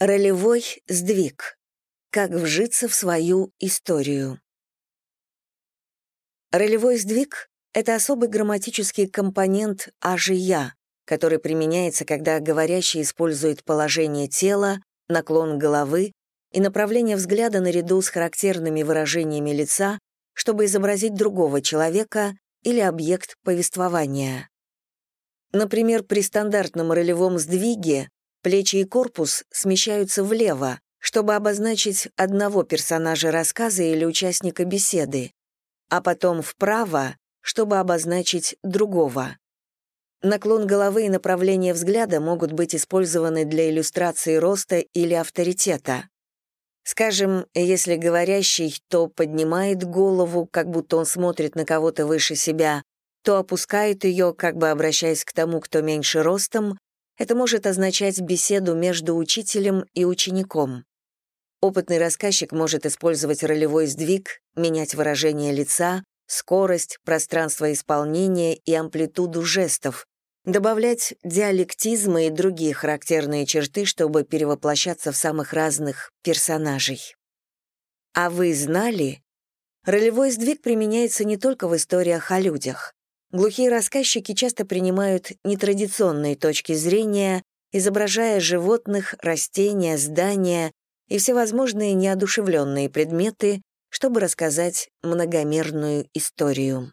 Ролевой сдвиг. Как вжиться в свою историю. Ролевой сдвиг — это особый грамматический компонент «аж я», который применяется, когда говорящий использует положение тела, наклон головы и направление взгляда наряду с характерными выражениями лица, чтобы изобразить другого человека или объект повествования. Например, при стандартном ролевом сдвиге Плечи и корпус смещаются влево, чтобы обозначить одного персонажа рассказа или участника беседы, а потом вправо, чтобы обозначить другого. Наклон головы и направление взгляда могут быть использованы для иллюстрации роста или авторитета. Скажем, если говорящий то поднимает голову, как будто он смотрит на кого-то выше себя, то опускает ее, как бы обращаясь к тому, кто меньше ростом, это может означать беседу между учителем и учеником. Опытный рассказчик может использовать ролевой сдвиг, менять выражение лица, скорость, пространство исполнения и амплитуду жестов, добавлять диалектизмы и другие характерные черты, чтобы перевоплощаться в самых разных персонажей. А вы знали? Ролевой сдвиг применяется не только в историях о людях. Глухие рассказчики часто принимают нетрадиционные точки зрения, изображая животных, растения, здания и всевозможные неодушевленные предметы, чтобы рассказать многомерную историю.